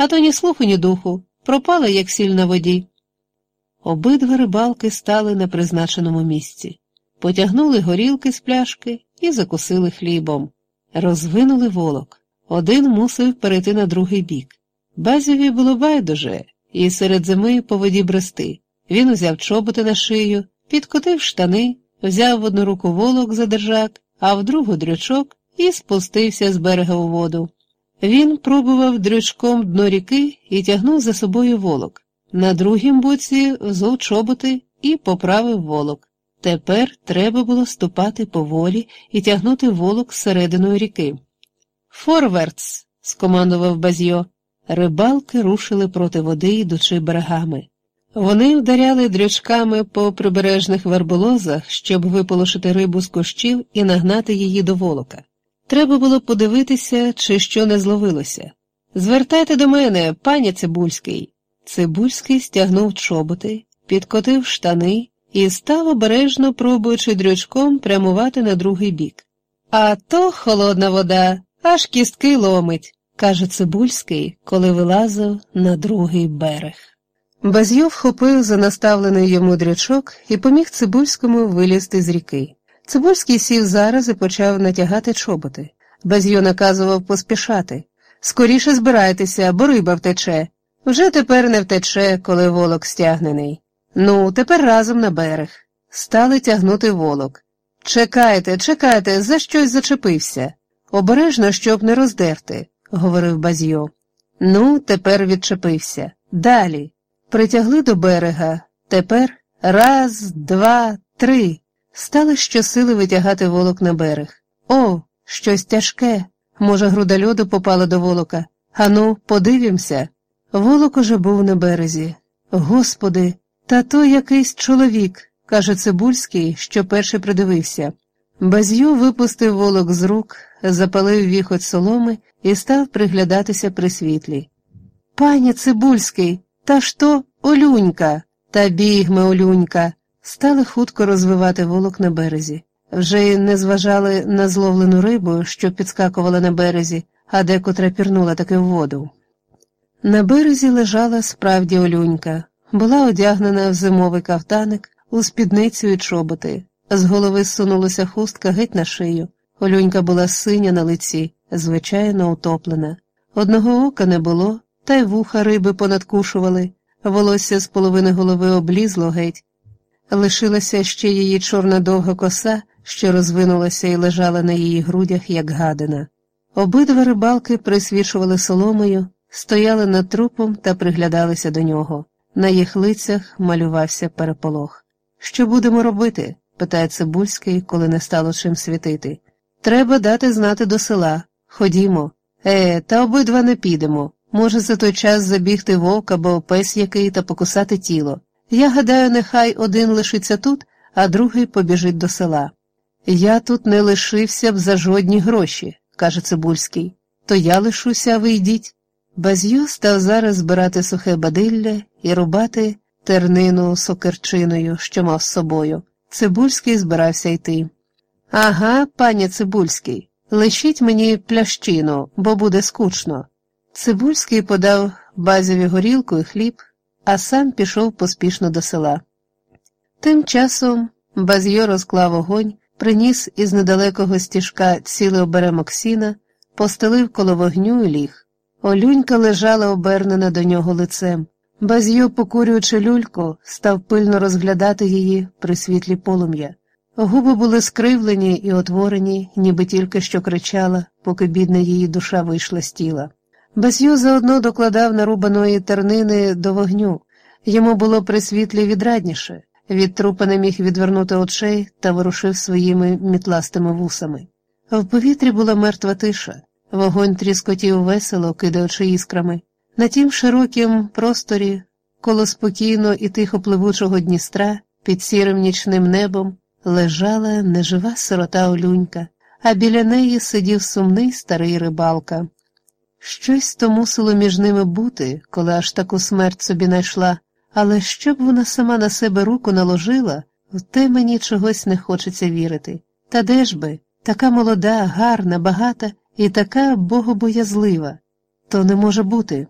а то ні слуху, ні духу, пропала, як сіль на воді. Обидва рибалки стали на призначеному місці, потягнули горілки з пляшки і закусили хлібом, розвинули волок. Один мусив перейти на другий бік. Базіві було байдуже, і серед зими по воді брести. Він узяв чоботи на шию, підкотив штани, взяв в одну руку волок за держак, а в другу дрючок і спустився з берега у воду. Він пробував дрючком дно ріки і тягнув за собою волок. На другім боці взув чоботи і поправив волок. Тепер треба було ступати поволі і тягнути волок серединою ріки. Форвардс, скомандував Базьо. Рибалки рушили проти води, йдучи берегами. Вони вдаряли дрючками по прибережних верболозах, щоб виполошити рибу з кущів і нагнати її до волока. Треба було подивитися, чи що не зловилося. Звертайте до мене, пані Цибульський. Цибульський стягнув чоботи, підкотив штани і став обережно, пробуючи дрючком прямувати на другий бік. А то холодна вода, аж кістки ломить, каже Цибульський, коли вилазив на другий берег. Базьйов вхопив за наставлений йому дрючок і поміг Цибульському вилізти з ріки. Цибульський сів зараз і почав натягати чоботи. Базьйо наказував поспішати. Скоріше збирайтеся, бо риба втече. Вже тепер не втече, коли волок стягнений. Ну, тепер разом на берег. Стали тягнути волок. Чекайте, чекайте, за щось зачепився. Обережно, щоб не роздерти, говорив Базьйо. Ну, тепер відчепився. Далі. Притягли до берега. Тепер раз, два, три. Стали щосили витягати волок на берег. О, щось тяжке. Може, груда льоду попала до волока. Ану, подивімося. Волок уже був на березі. Господи, та то якийсь чоловік, каже Цибульський, що перший придивився. Баз'ю випустив волок з рук, запалив віхоть соломи і став приглядатися при світлі. Пані Цибульський, та ж то Олюнька, та бігме Олюнька. Стали хутко розвивати волок на березі. Вже й не зважали на зловлену рибу, що підскакувала на березі, а декотра пірнула таки в воду. На березі лежала справді Олюнька, була одягнена в зимовий кафтаник, у спідницю і чоботи. З голови сунулася хустка геть на шию. Олюнька була синя на лиці, звичайно утоплена. Одного ока не було, та й вуха риби понадкушували, волосся з половини голови облізло геть. Лишилася ще її чорна довга коса, що розвинулася і лежала на її грудях, як гадина. Обидва рибалки присвічували соломою, стояли над трупом та приглядалися до нього. На їх лицях малювався переполох. Що будемо робити? питає Цибульський, коли не стало чим світити. Треба дати знати до села. Ходімо. Е, та обидва не підемо. Може за той час забігти вовк або пес який та покусати тіло. Я гадаю, нехай один лишиться тут, а другий побіжить до села. Я тут не лишився б за жодні гроші, каже Цибульський. То я лишуся, а ви став зараз збирати сухе бадилля і рубати тернину сокерчиною, що мав з собою. Цибульський збирався йти. Ага, пані Цибульський, лишіть мені плящину, бо буде скучно. Цибульський подав базові горілку і хліб, а сам пішов поспішно до села. Тим часом Базьо розклав огонь, приніс із недалекого стіжка цілий оберемок сіна, постелив коло вогню і ліг. Олюнька лежала обернена до нього лицем. Базьо, покурюючи люльку, став пильно розглядати її при світлі полум'я. Губи були скривлені і отворені, ніби тільки що кричала, поки бідна її душа вийшла з тіла. Басю заодно докладав нарубаної тернини до вогню. Йому було при світлі відрадніше. Від трупа не міг відвернути очей та ворушив своїми мітластими вусами. В повітрі була мертва тиша, вогонь тріскотів весело, кидаючи іскрами. На тім широкім просторі, коло спокійно і тихо пливучого Дністра, під сірим нічним небом, лежала нежива сирота Олюнька, а біля неї сидів сумний старий рибалка. Щось то мусило між ними бути, коли аж таку смерть собі найшла, але щоб вона сама на себе руку наложила, в те мені чогось не хочеться вірити. Та де ж би, така молода, гарна, багата і така богобоязлива, то не може бути.